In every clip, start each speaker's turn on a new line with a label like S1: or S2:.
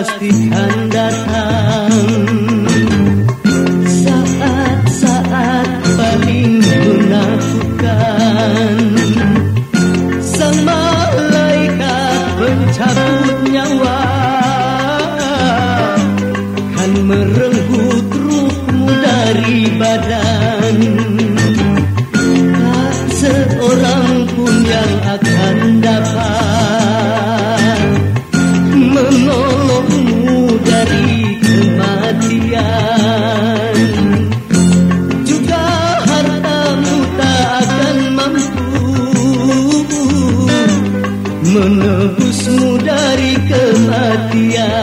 S1: hati menebusmu dari kematian.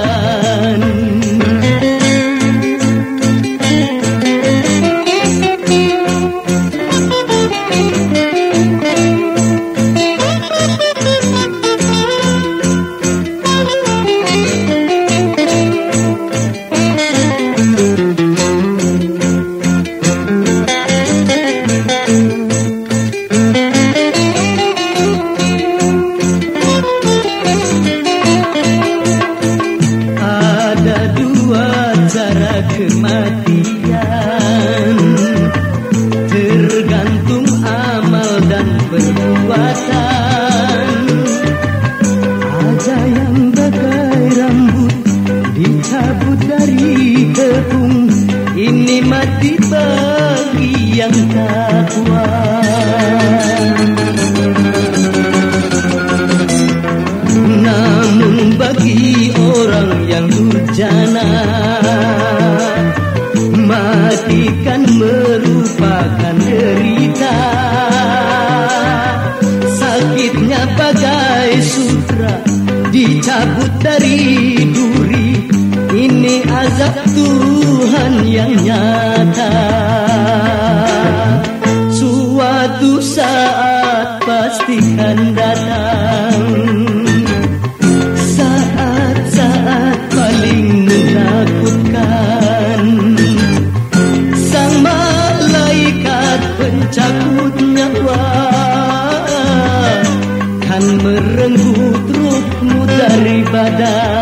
S1: yang tak Namun bagi orang yang durjana Matikan merupakan derita. Sakitnya bagai sutra Dicabut dari duri. Ini azab Tuhan yang nyata. akan datang Saat-saat paling menakutkan. Sang malaikat pencakut nyawa Kan merenggut ruhmu dari badan